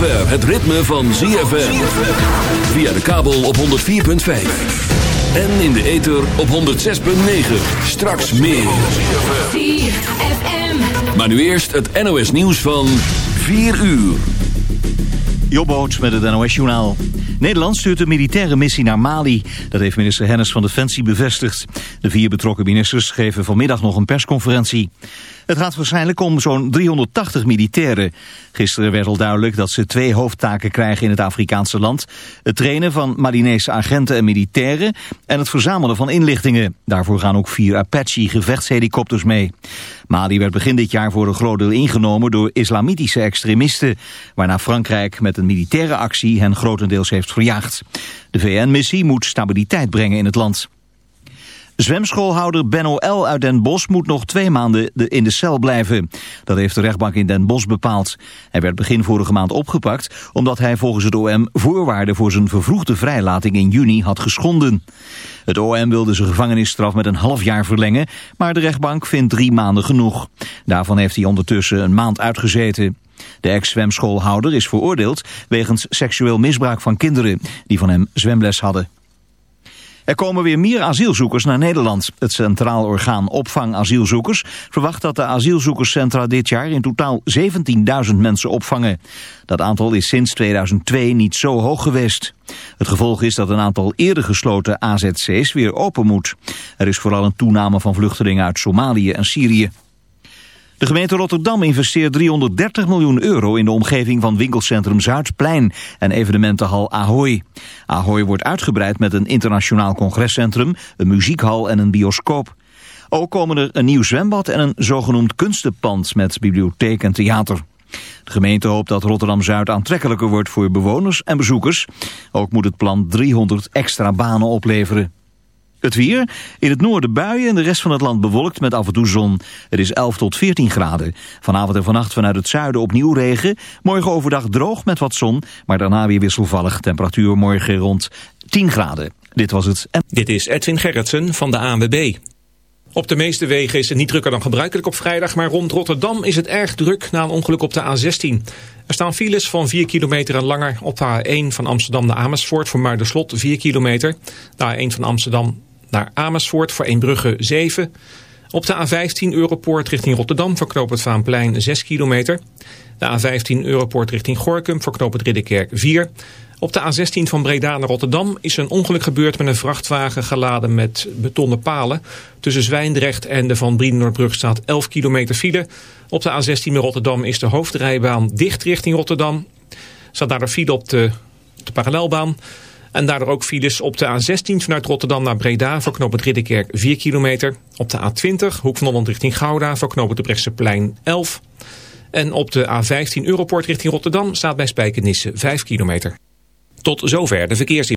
Zover het ritme van ZFM. Via de kabel op 104.5. En in de ether op 106.9. Straks meer. ZFM. Maar nu eerst het NOS nieuws van 4 uur. Jobboot met het NOS-journaal. Nederland stuurt een militaire missie naar Mali. Dat heeft minister Hennis van Defensie bevestigd. De vier betrokken ministers geven vanmiddag nog een persconferentie. Het gaat waarschijnlijk om zo'n 380 militairen. Gisteren werd al duidelijk dat ze twee hoofdtaken krijgen in het Afrikaanse land. Het trainen van Malinese agenten en militairen en het verzamelen van inlichtingen. Daarvoor gaan ook vier Apache gevechtshelikopters mee. Mali werd begin dit jaar voor een groot deel ingenomen door islamitische extremisten. Waarna Frankrijk met een militaire actie hen grotendeels heeft verjaagd. De VN-missie moet stabiliteit brengen in het land. Zwemschoolhouder Benno L. uit Den Bosch moet nog twee maanden in de cel blijven. Dat heeft de rechtbank in Den Bosch bepaald. Hij werd begin vorige maand opgepakt omdat hij volgens het OM voorwaarden voor zijn vervroegde vrijlating in juni had geschonden. Het OM wilde zijn gevangenisstraf met een half jaar verlengen, maar de rechtbank vindt drie maanden genoeg. Daarvan heeft hij ondertussen een maand uitgezeten. De ex-zwemschoolhouder is veroordeeld wegens seksueel misbruik van kinderen die van hem zwemles hadden. Er komen weer meer asielzoekers naar Nederland. Het Centraal Orgaan Opvang Asielzoekers verwacht dat de asielzoekerscentra dit jaar in totaal 17.000 mensen opvangen. Dat aantal is sinds 2002 niet zo hoog geweest. Het gevolg is dat een aantal eerder gesloten AZC's weer open moet. Er is vooral een toename van vluchtelingen uit Somalië en Syrië. De gemeente Rotterdam investeert 330 miljoen euro in de omgeving van winkelcentrum Zuidplein en evenementenhal Ahoy. Ahoy wordt uitgebreid met een internationaal congrescentrum, een muziekhal en een bioscoop. Ook komen er een nieuw zwembad en een zogenoemd kunstenpand met bibliotheek en theater. De gemeente hoopt dat Rotterdam-Zuid aantrekkelijker wordt voor bewoners en bezoekers. Ook moet het plan 300 extra banen opleveren. Het weer. In het noorden buien en de rest van het land bewolkt met af en toe zon. Het is 11 tot 14 graden. Vanavond en vannacht vanuit het zuiden opnieuw regen. Morgen overdag droog met wat zon, maar daarna weer wisselvallig. Temperatuur morgen rond 10 graden. Dit was het. Dit is Edwin Gerritsen van de ANWB. Op de meeste wegen is het niet drukker dan gebruikelijk op vrijdag, maar rond Rotterdam is het erg druk na een ongeluk op de A16. Er staan files van 4 kilometer en langer op de A1 van Amsterdam naar Amersfoort voor Muiderslot 4 kilometer. De A1 van Amsterdam naar Amersfoort voor Eembrugge 7. Op de A15 Europoort richting Rotterdam voor het Vaanplein 6 kilometer. De A15 Europoort richting Gorkum voor het Ridderkerk 4. Op de A16 van Breda naar Rotterdam is een ongeluk gebeurd met een vrachtwagen geladen met betonnen palen. Tussen Zwijndrecht en de Van Brienenoordbrug staat 11 kilometer file. Op de A16 naar Rotterdam is de hoofdrijbaan dicht richting Rotterdam. Staat daar de file op de parallelbaan. En daardoor ook files op de A16 vanuit Rotterdam naar Breda voor knooppunt Ridderkerk 4 kilometer. Op de A20 Hoek van Holland richting Gouda voor knooppunt de Brechtseplein 11. En op de A15 Europort richting Rotterdam staat bij Spijkenisse 5 kilometer. Tot zover de verkeersin.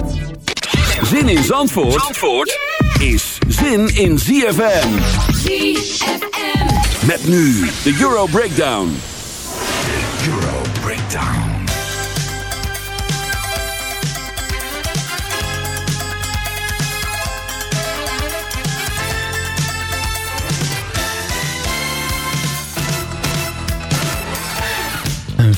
Zin in Zandvoort, Zandvoort is zin in ZFM. ZFM. Met nu de Euro Breakdown. Euro Breakdown.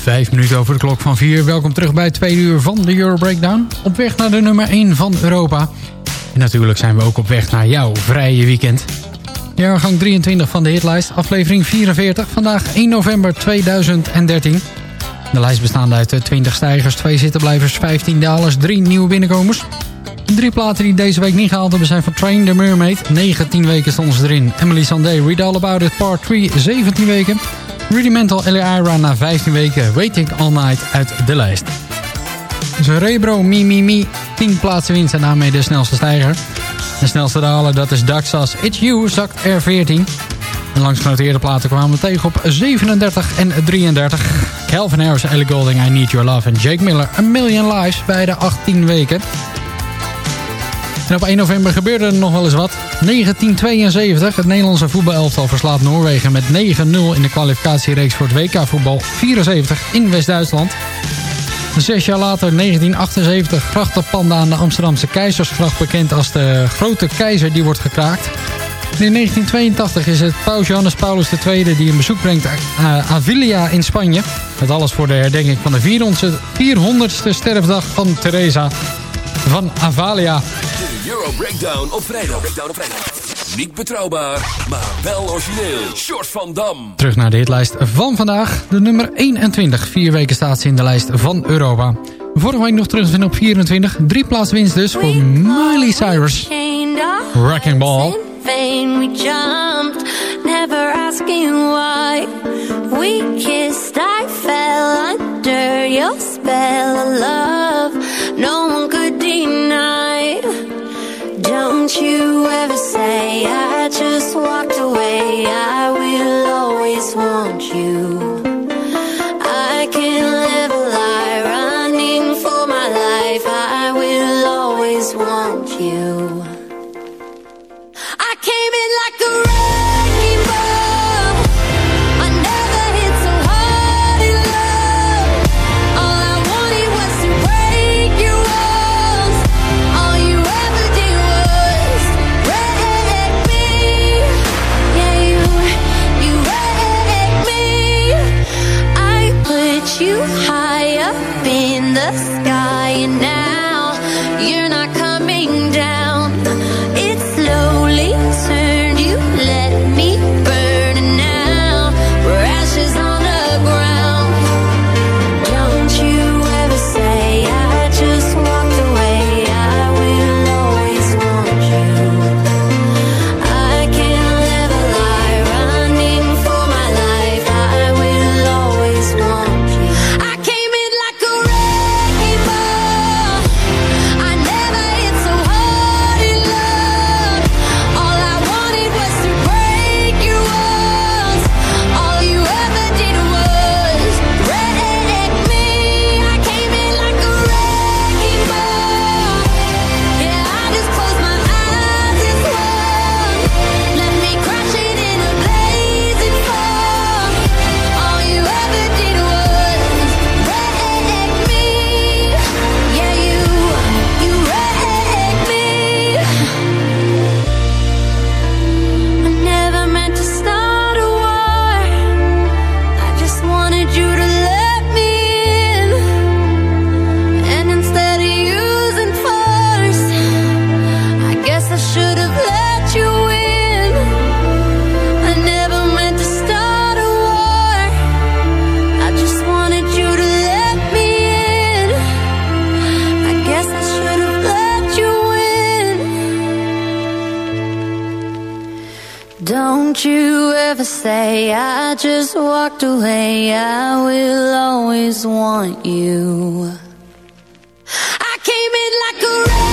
Vijf minuten over de klok van vier. Welkom terug bij het uur van de Euro Breakdown. Op weg naar de nummer 1 van Europa. En natuurlijk zijn we ook op weg naar jouw vrije weekend. Jaargang 23 van de hitlijst, aflevering 44. Vandaag 1 november 2013. De lijst bestaande uit 20 stijgers, 2 zittenblijvers, 15 dalers, 3 nieuwe binnenkomers. Drie platen die deze week niet gehaald hebben zijn van Train the Mermaid. 19 weken stonden ze erin. Emily Sandé, Read All About It, Part 3, 17 weken. Rudimental Ira na 15 weken. Waiting All Night uit de lijst. Cerebro Mi Mi Mi, 10 plaatsen winst en daarmee de snelste stijger. De snelste daler, dat is Daxas It's You, zakt er 14. En langs genoteerde platen kwamen we tegen op 37 en 33. Calvin Harris, Ellie Golding, I Need Your Love en Jake Miller, A Million Lives, beide 18 weken. En op 1 november gebeurde er nog wel eens wat. 1972, het Nederlandse voetbalelftal verslaat Noorwegen met 9-0 in de kwalificatiereeks voor het WK voetbal 74 in West-Duitsland. Zes jaar later, 1978, grachtenpanden aan de Amsterdamse Keizersgracht bekend als de Grote Keizer die wordt gekraakt. In 1982 is het paus Johannes Paulus II die een bezoek brengt aan Avilia in Spanje. Dat alles voor de herdenking van de 400ste sterfdag van Teresa van Avalia. Euro Breakdown op vrijdag. Breakdown op vrijdag. Niet betrouwbaar, maar wel origineel. Short van Dam. Terug naar de hitlijst van vandaag. De nummer 21. Vier weken staat ze in de lijst van Europa. Vorige week nog terug te vinden op 24. Drie plaats winst dus voor Miley Cyrus. Wrecking Ball. Vain we jumped, never asking why. We kissed, I fell under your spell of love. No one could deny. Don't you ever say I just walked away. I will always want you. Don't you ever say I just walked away. I will always want you. I came in like a wreck.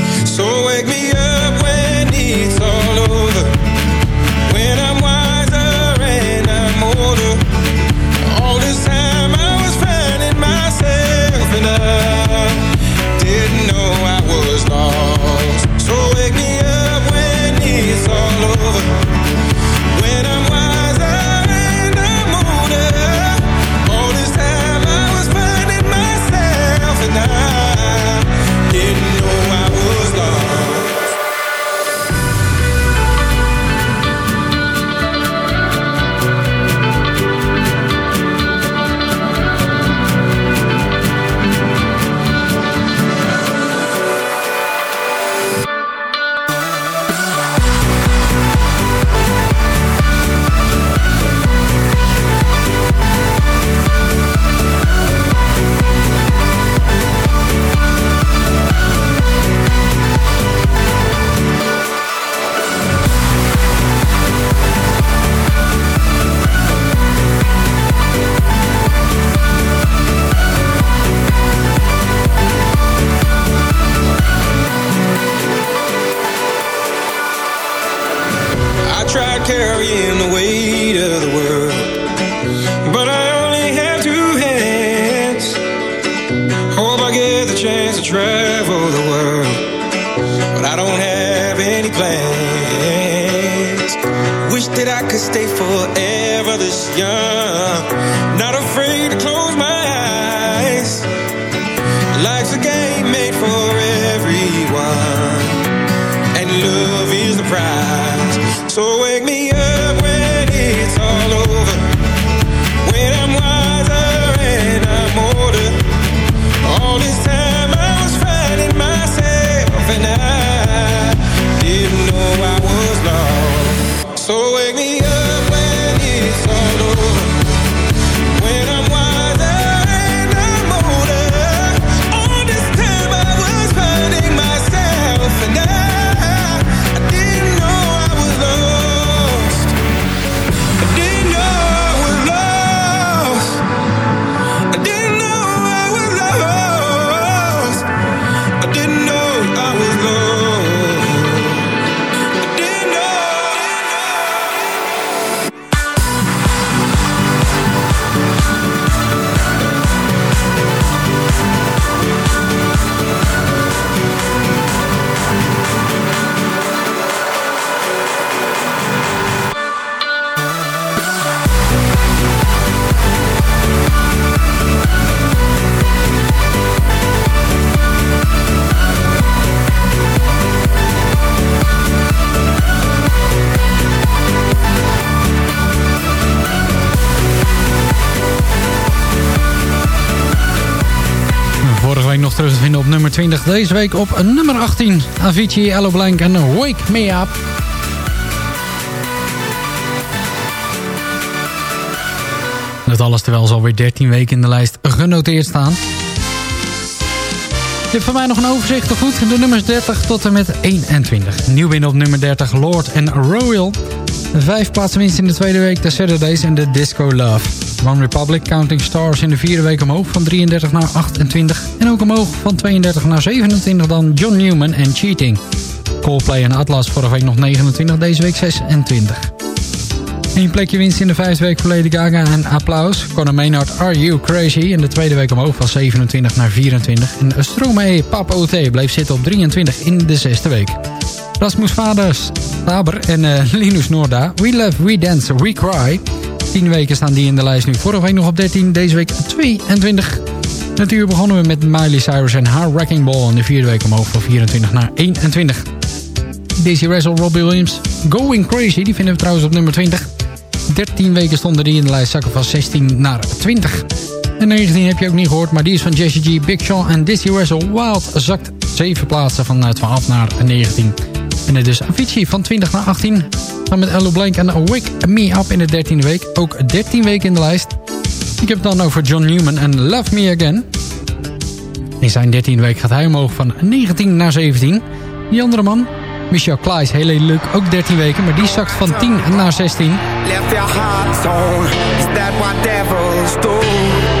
deze week op nummer 18. Avicii, Allo Blank en Wake Me Up. Dat alles terwijl ze alweer 13 weken in de lijst genoteerd staan. Je hebt van mij nog een overzicht, goed? De nummers 30 tot en met 21. Nieuw binnen op nummer 30, Lord en Royal. Vijf plaatsen winst in de tweede week, de Saturdays en de Disco Love. One Republic, Counting Stars in de vierde week omhoog van 33 naar 28. En ook omhoog van 32 naar 27 dan John Newman en Cheating. Coldplay en Atlas vorige week nog 29, deze week 26. Eén plekje winst in de vijfde week voor Lady Gaga en applaus. Conor Maynard, Are You Crazy? In de tweede week omhoog van 27 naar 24. En Stromae, Pap OT bleef zitten op 23 in de zesde week. Rasmus Vaders, Faber en uh, Linus Noorda. We Love, We Dance, We Cry. 10 weken staan die in de lijst nu. Vorige week nog op 13, deze week 22. Natuurlijk begonnen we met Miley Cyrus en Haar Wrecking Ball. In de vierde week omhoog van 24 naar 21. Daisy Russell, Robbie Williams, Going Crazy. Die vinden we trouwens op nummer 20. 13 weken stonden die in de lijst zakken van 16 naar 20. En 19 heb je ook niet gehoord, maar die is van Jesse G, Big Sean en Dizzy Russell. Wild zakt 7 plaatsen van 12 naar 19. En het is Avicii van 20 naar 18. Dan met Ello Blank en Wake Me Up in de 13e week. Ook 13 weken in de lijst. Ik heb het dan over John Newman en Love Me Again. In zijn 13e week gaat hij omhoog van 19 naar 17. Die andere man, Michel Klaes, heel leuk, ook 13 weken, maar die zakt van 10 naar 16. Left your heart torn, is that what devils do?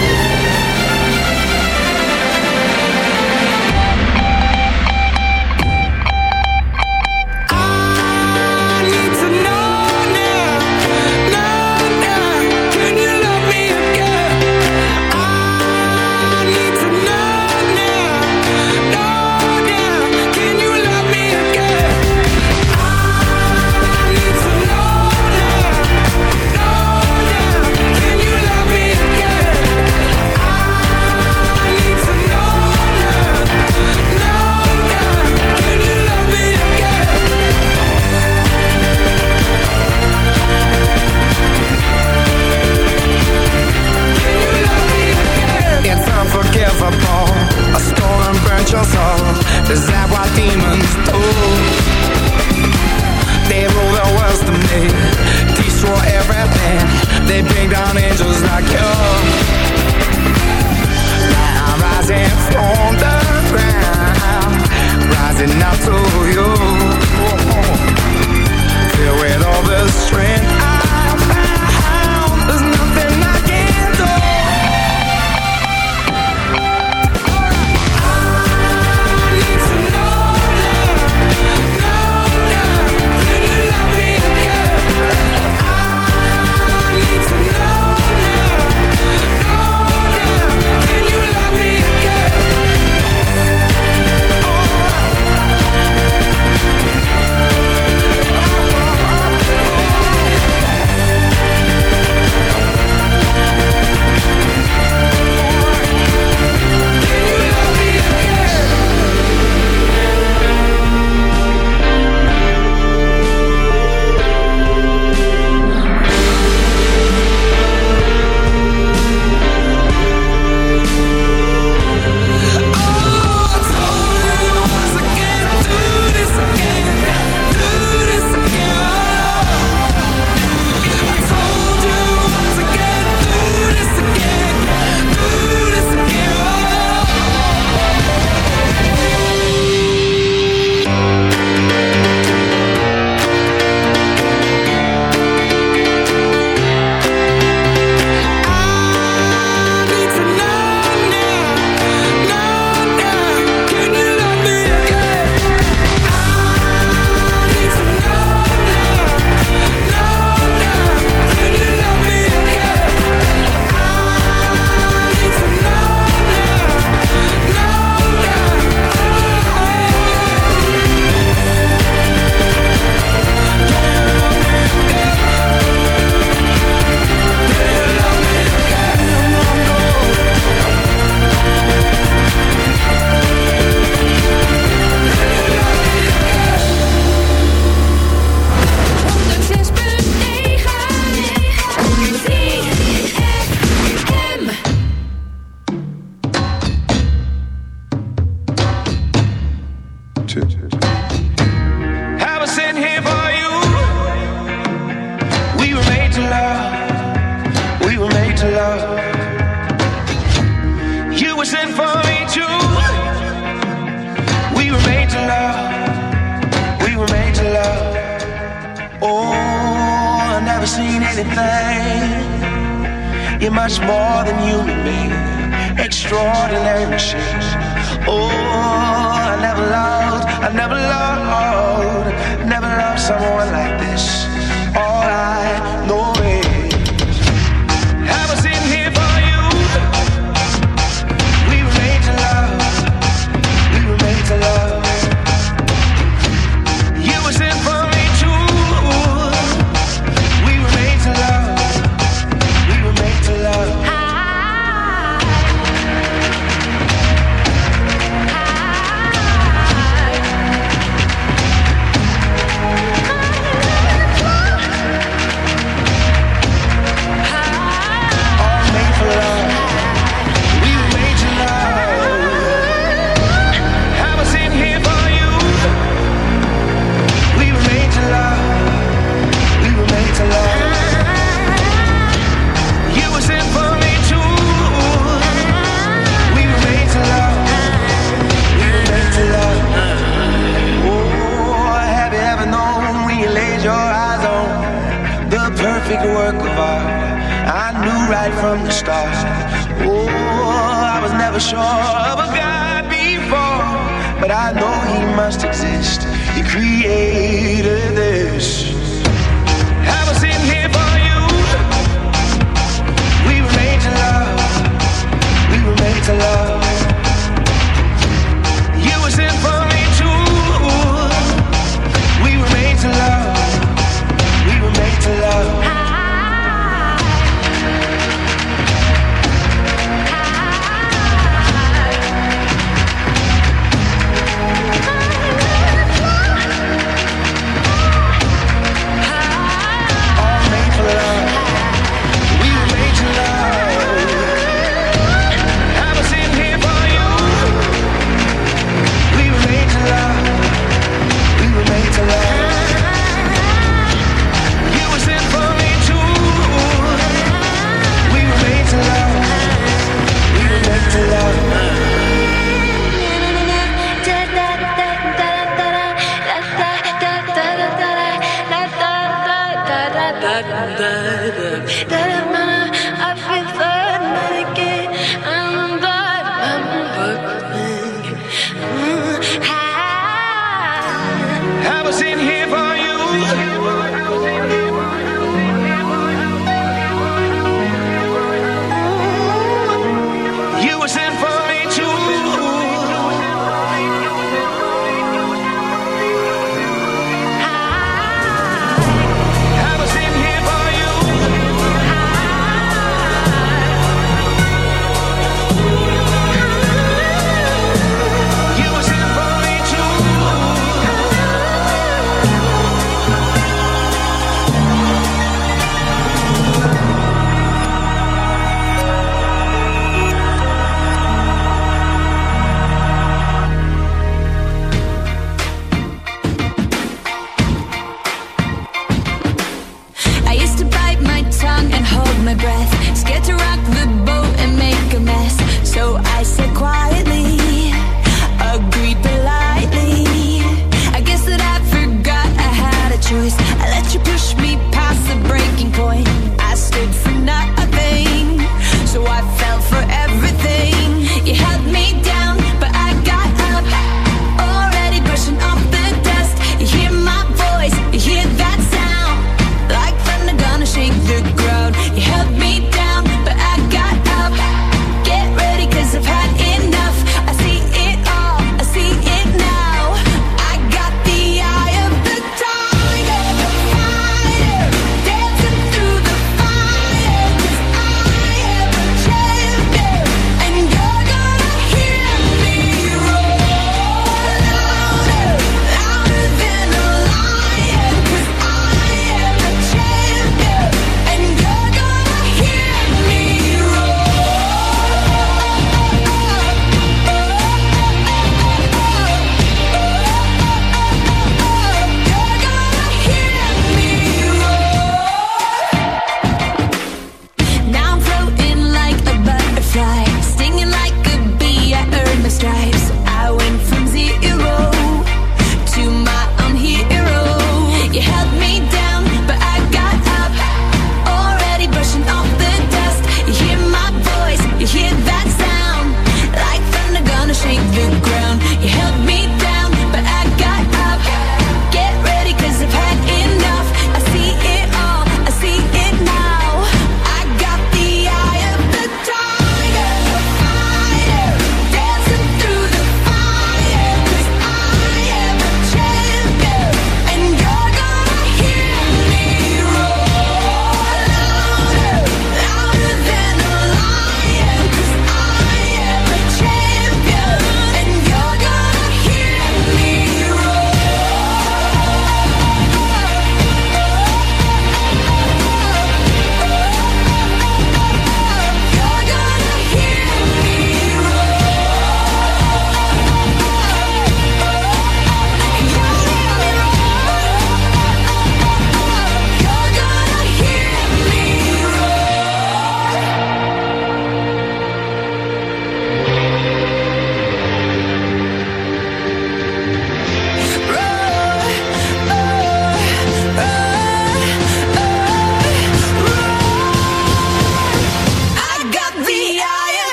I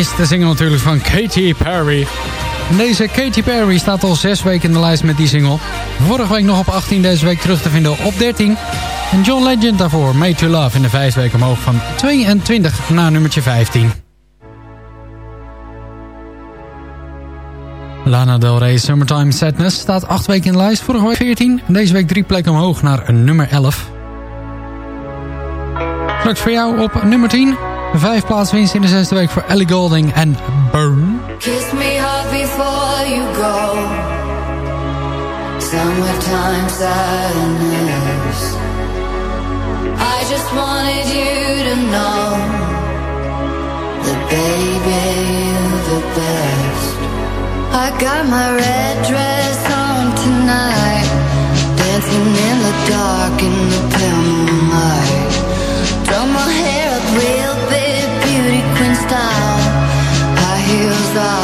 is de single natuurlijk van Katy Perry. En deze Katy Perry staat al zes weken in de lijst met die single. Vorige week nog op 18, deze week terug te vinden op 13. En John Legend daarvoor, Made to Love, in de vijf weken omhoog van 22 naar nummertje 15. Lana Del Rey Summertime Sadness staat 8 weken in de lijst, vorige week 14. En deze week drie plekken omhoog naar nummer 11. Straks voor jou op nummer 10. Vijf plaatswinst in de zesde week voor Ellie Golding en Burn. Kiss me hard before you go. Summertime sadness. I just wanted you to know baby the best. I got my red dress on tonight, dancing in the dark in the pale moonlight. side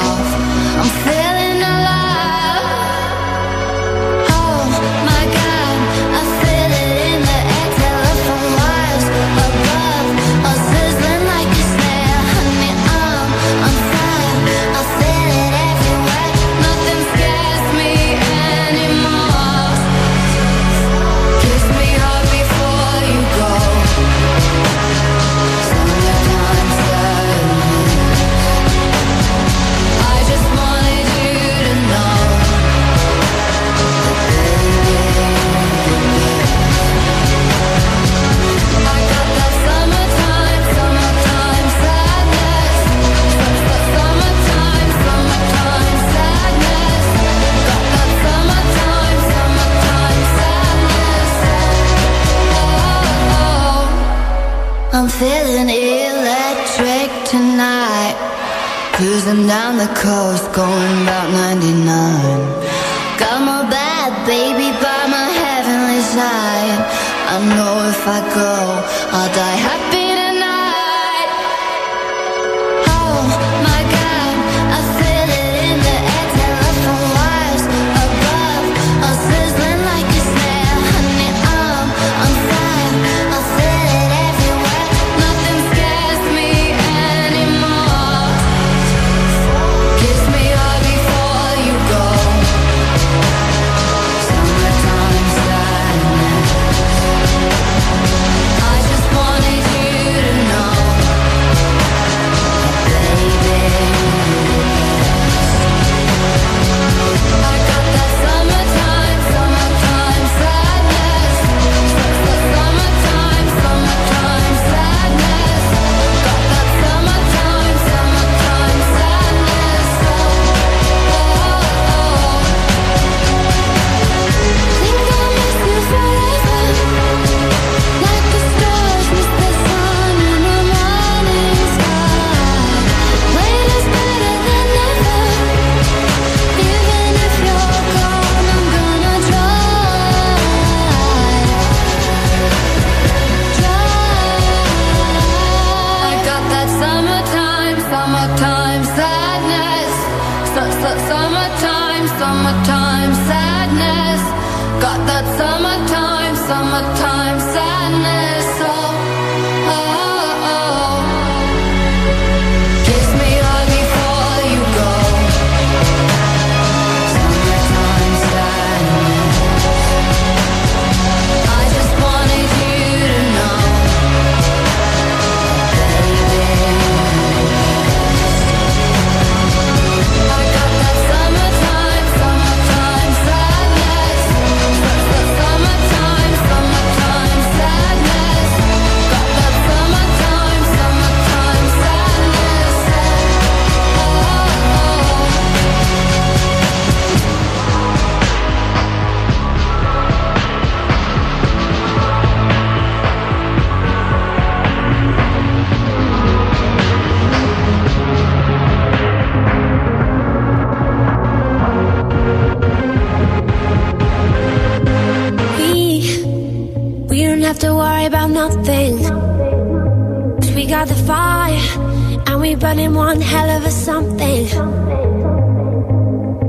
we one hell of a something.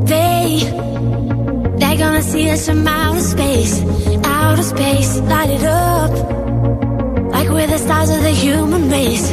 They, they're gonna see us from outer space, outer space, light it up. Like we're the stars of the human race,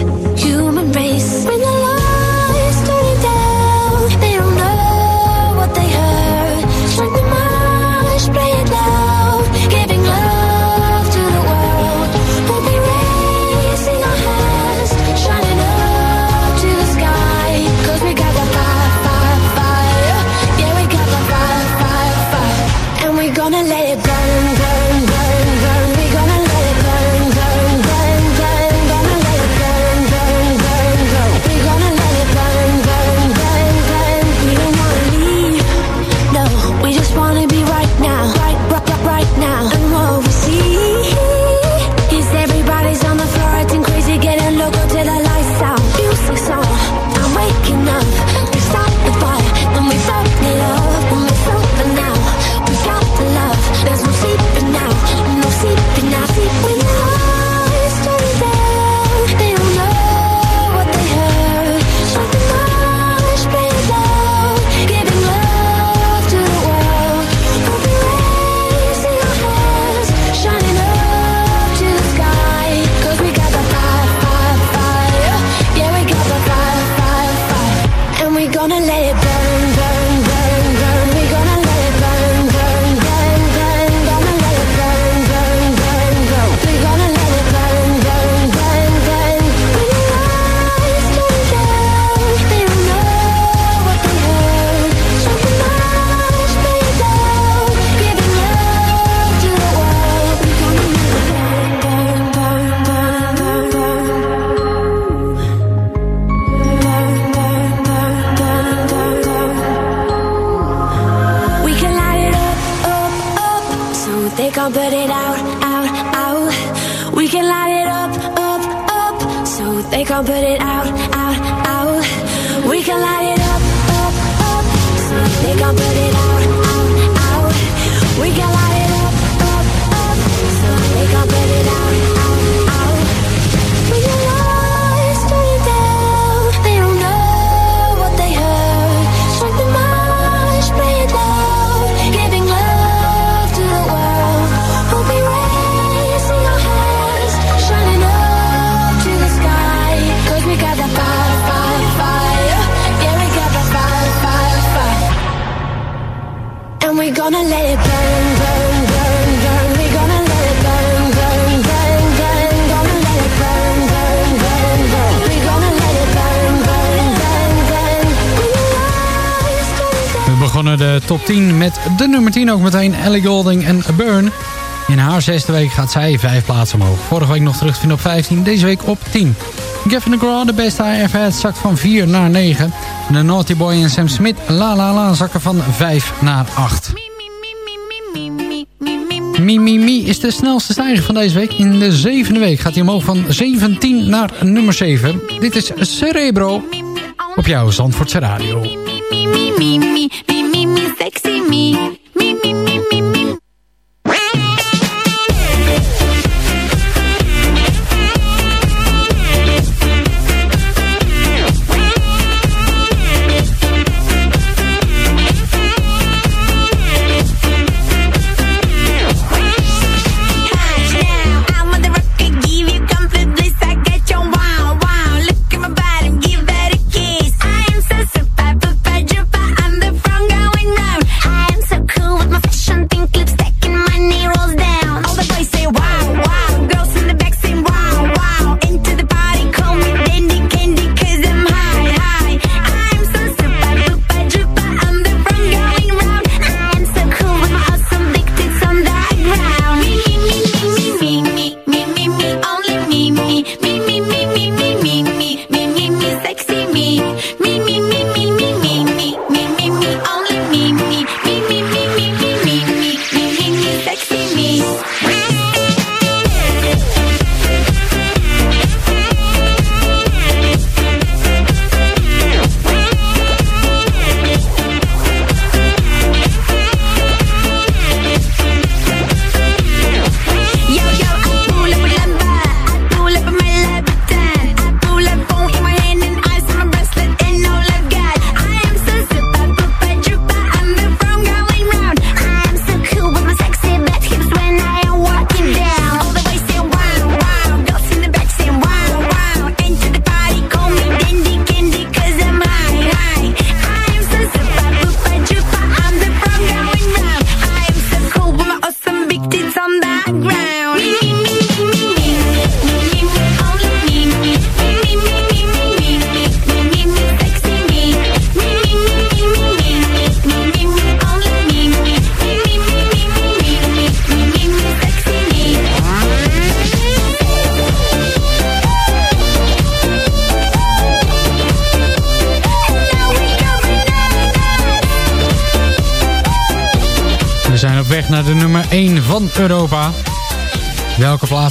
top 10 met de nummer 10 ook meteen Ellie Golding en Burn. In haar zesde week gaat zij vijf plaatsen omhoog. Vorige week nog terug te vinden op 15, deze week op 10. Gavin DeGraw, de beste high effet, zak zakt van 4 naar 9. De Naughty Boy en Sam Smith, La La La, zakken van 5 naar 8. Mi, Mi, Mi is de snelste stijger van deze week. In de zevende week gaat hij omhoog van 17 naar nummer 7. Dit is Cerebro op jouw Zandvoortse Radio. sexy me.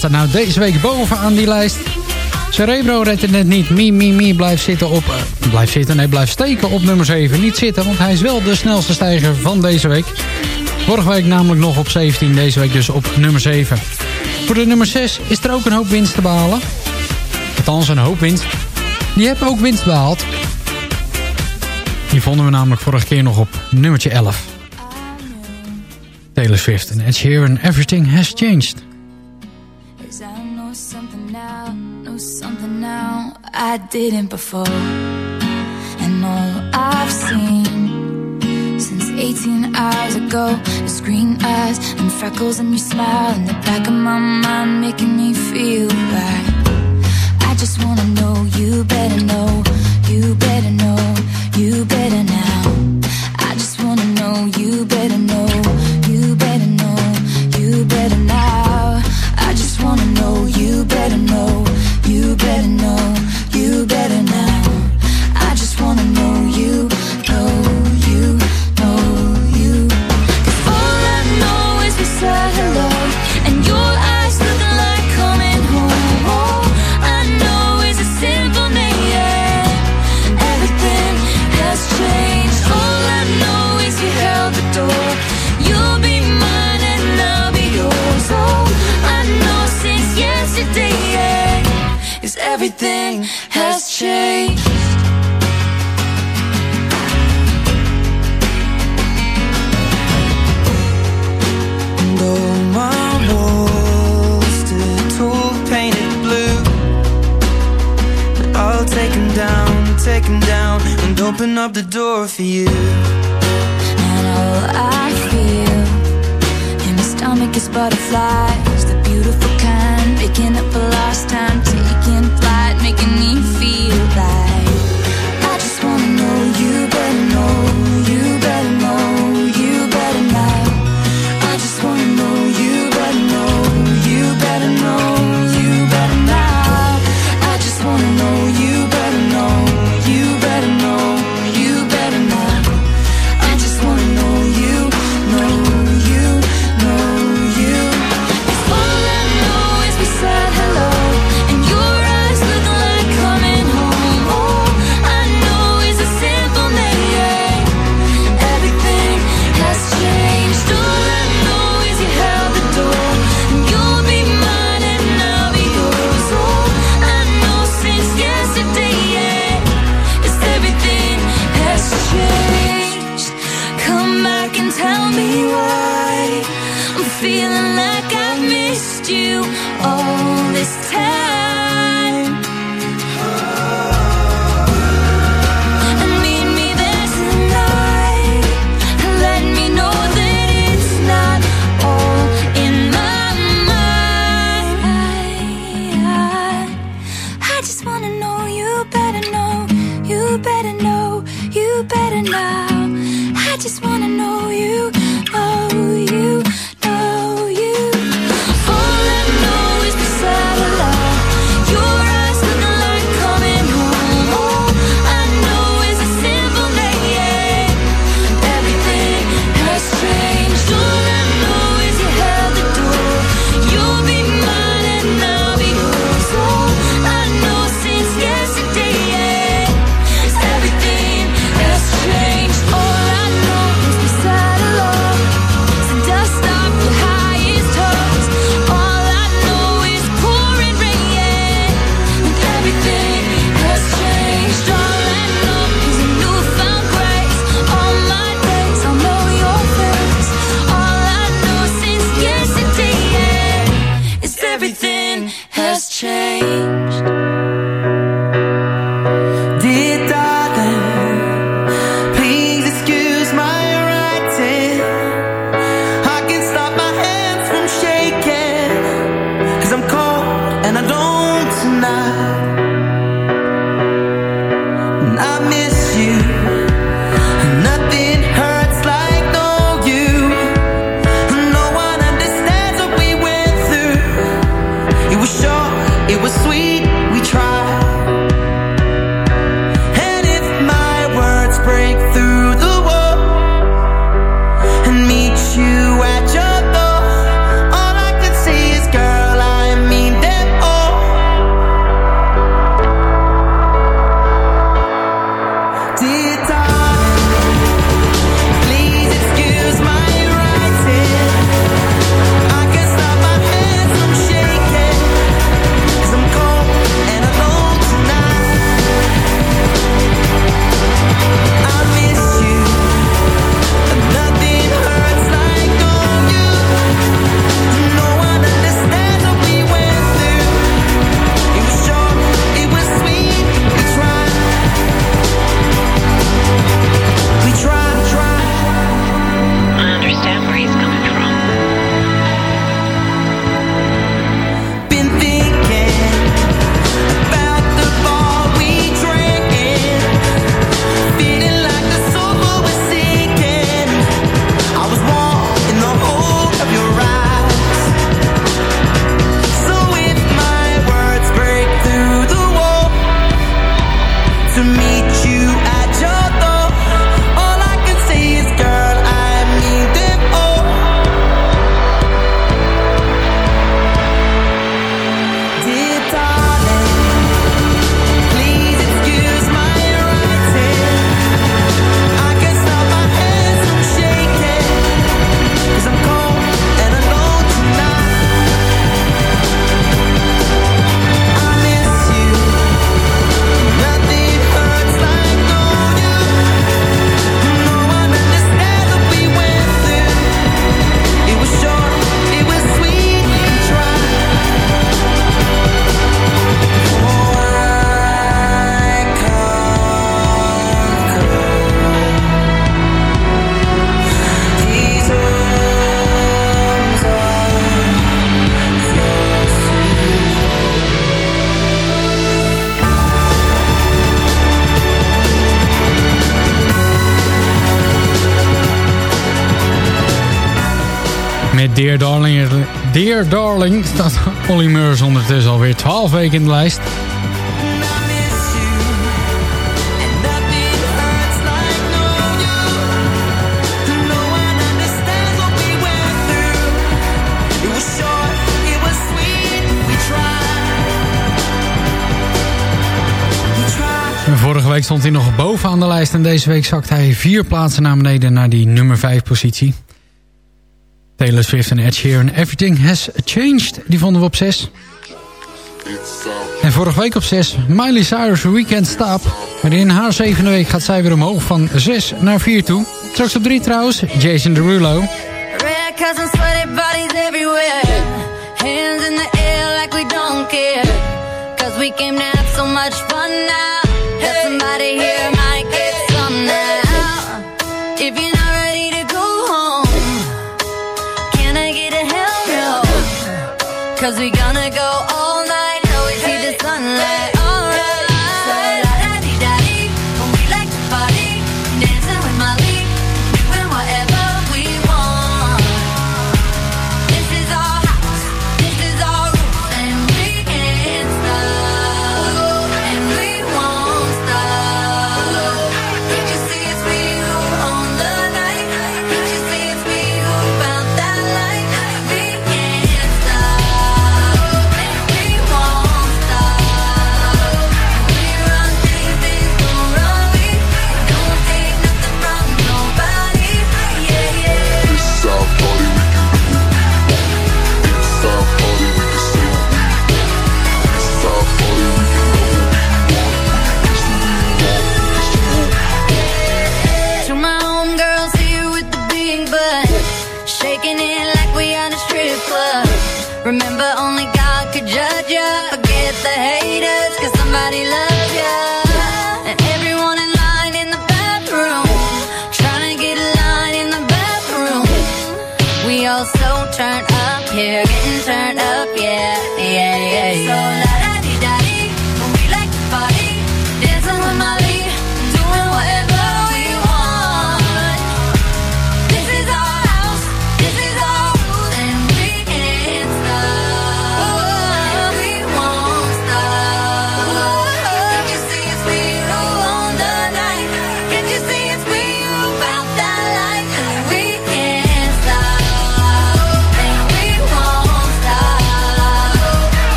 staat er nou deze week bovenaan die lijst? Cerebro redt het net niet. Mimi blijft zitten op... Uh, blijft zitten, nee, blijft steken op nummer 7. Niet zitten, want hij is wel de snelste stijger van deze week. Vorige week namelijk nog op 17, deze week dus op nummer 7. Voor de nummer 6 is er ook een hoop winst te behalen. Althans, een hoop winst. Die hebben ook winst behaald. Die vonden we namelijk vorige keer nog op nummertje 11. Taylor Swift en Here and Everything Has Changed. I didn't before. And all I've seen since 18 hours ago is green eyes and freckles and your smile in the back of my mind, making me feel right. I just wanna know you better know, you better know, you better now. I just wanna know you better know, you better know, you better now. I just wanna know you better know, you better know. You better now. open up the door for you. And all I feel In my stomach is butterflies The beautiful kind Picking up a lost time. Darling staat Polly Murs ondertussen alweer 12 weken in de lijst. Vorige week stond hij nog bovenaan de lijst en deze week zakt hij vier plaatsen naar beneden naar die nummer 5 positie. Taylor Swift en Ed Sheeran. Everything Has Changed, die vonden we op 6. En vorige week op 6, Miley Cyrus Weekend Stop. Maar in haar zevende week gaat zij weer omhoog van 6 naar 4 toe. Straks op 3 trouwens, Jason Derulo. we came to have so much fun now. Somebody here. Cause we got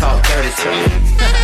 Talk dirty to me.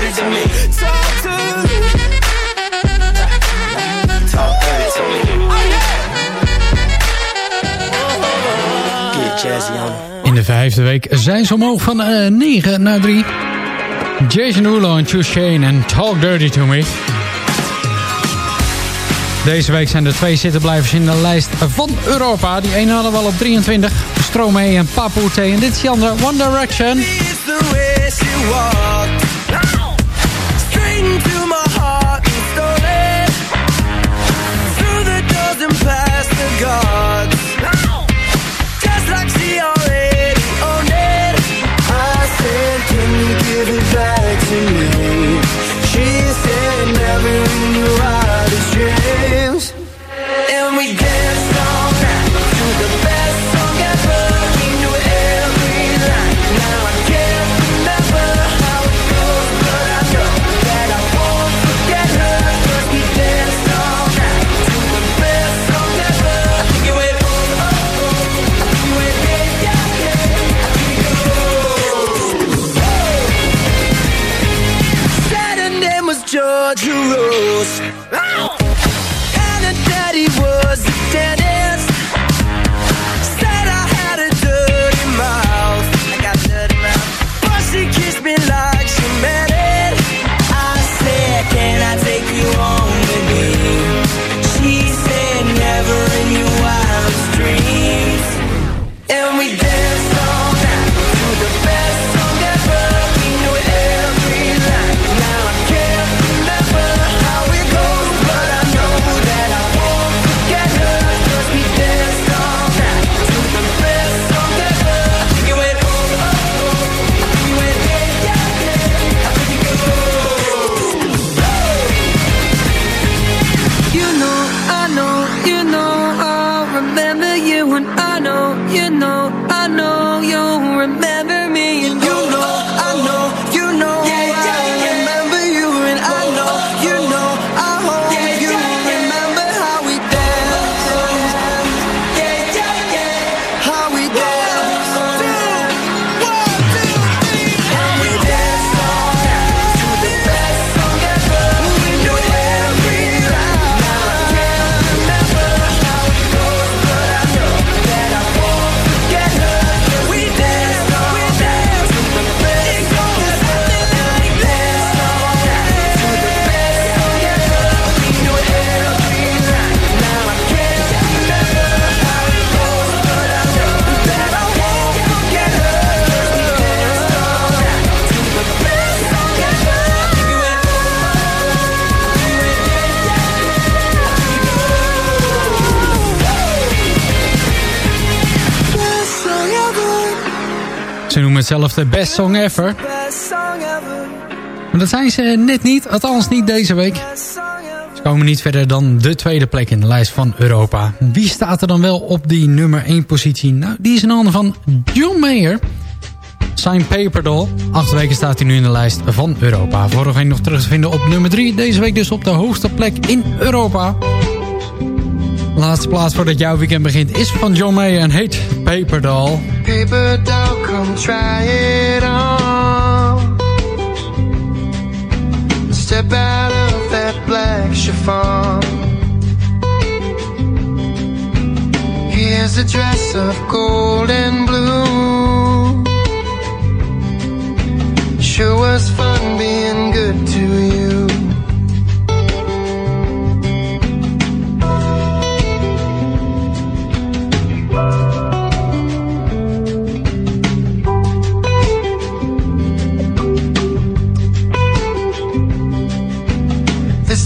Dirty to me. Talk dirty to me. In de vijfde week zijn ze omhoog van eh 9 naar 3. Jason Derulo en Choose Shane en Talk Dirty To Me. Deze week zijn er twee zittenblijvers in de lijst van Europa. Die ene hadden we al op 23. Stromae en Papoete. En dit is andere, One Direction. Song ever Ze noemen het zelf de best song ever. Maar dat zijn ze net niet, althans niet deze week. Ze komen niet verder dan de tweede plek in de lijst van Europa. Wie staat er dan wel op die nummer 1 positie? Nou, die is in handen van John Mayer. Sign Paper Doll. Acht weken staat hij nu in de lijst van Europa. Vorige week nog terug te vinden op nummer 3. Deze week dus op de hoogste plek in Europa. Laatste plaats voordat jouw weekend begint is van John Mayer en heet Paper Doll. Paper doll, come try it on. Step out of that black chiffon. Here's a dress of gold and blue. Sure was fun being good to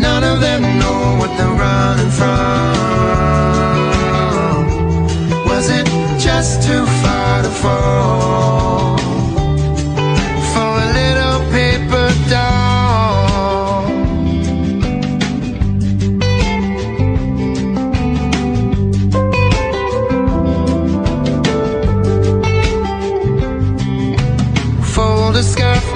None of them know what they're running from. Was it just too far to fall for a little paper doll? Fold a scarf,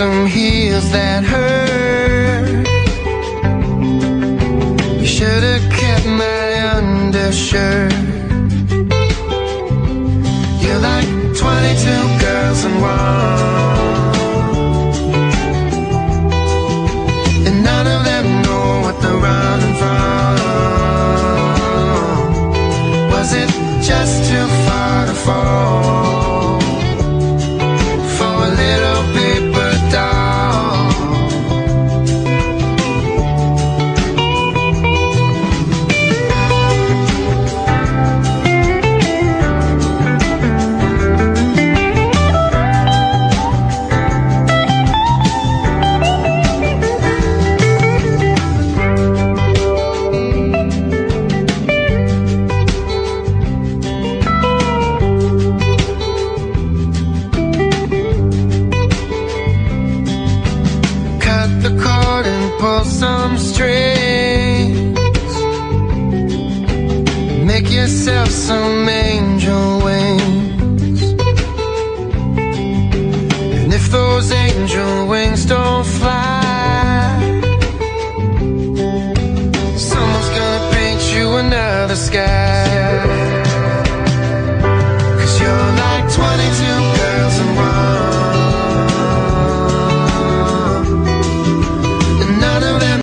some heels that hurt. You should have kept my undershirt.